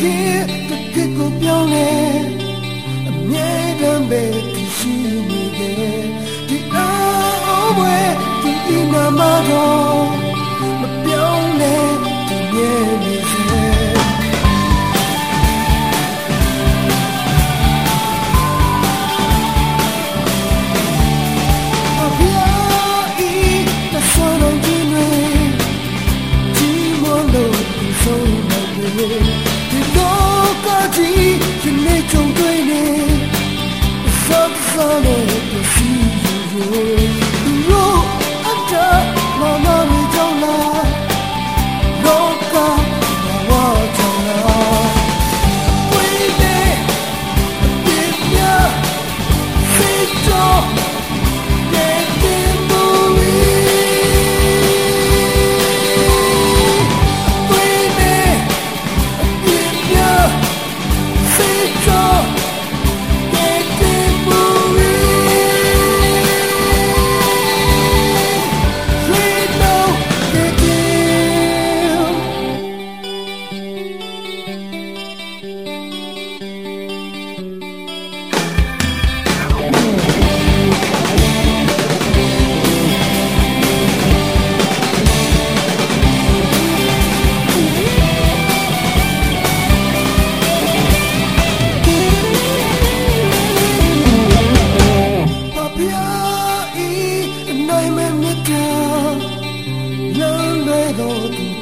ခင်တကယ်ကိုပြောင်းလဲအမြဲတမ်းပဲဒီရှိနေတယ်ဒီအောင်ဝဲဒီနာမတော် れてすぐったもの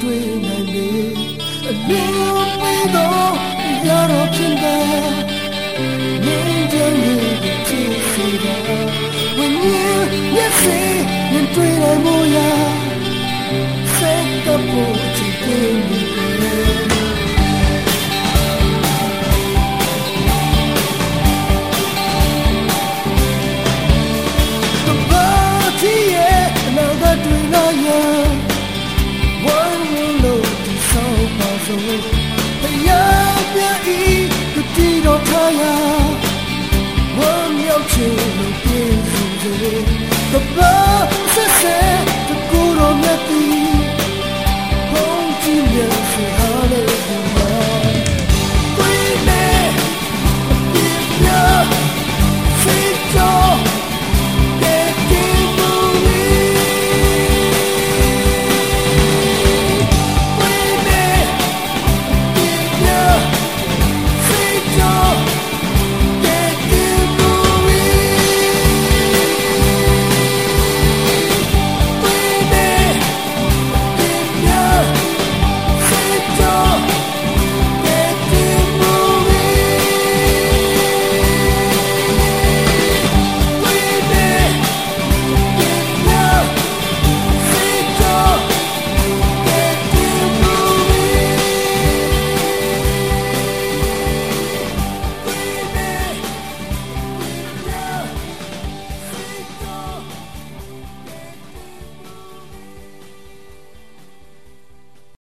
တွေ့နိုင်လေအလင်းပေးတော့ရတော့ဖြစ်တယ်ငင်းကြနေချစ်စီတာ When ဆိုဘယပြဤကတိတော်ခါရဝမ်းမြောက်ခြင်းလို့ပြည့်စုံစေတပါ